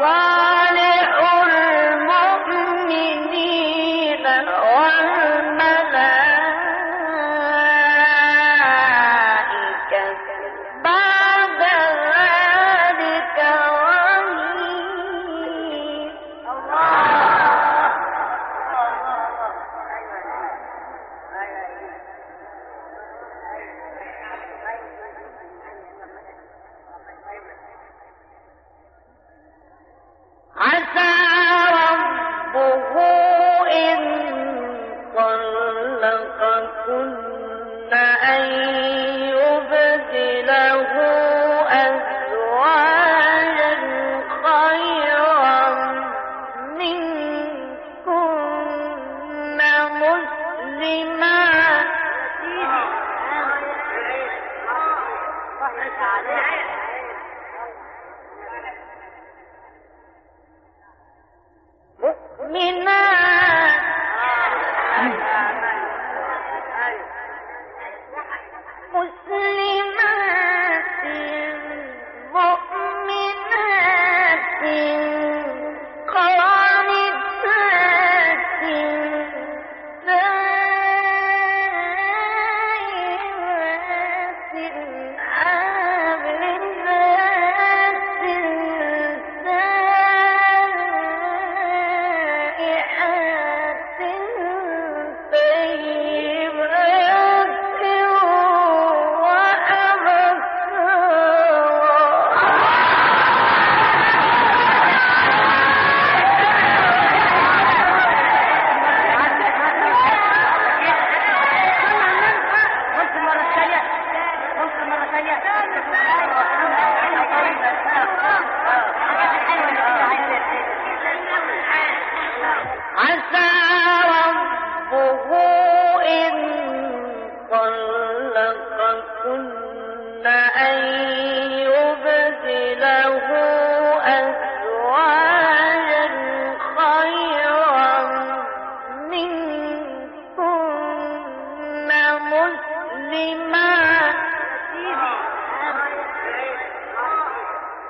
Rob. سبقكن أن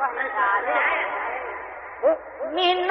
我们啊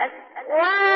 أزواجا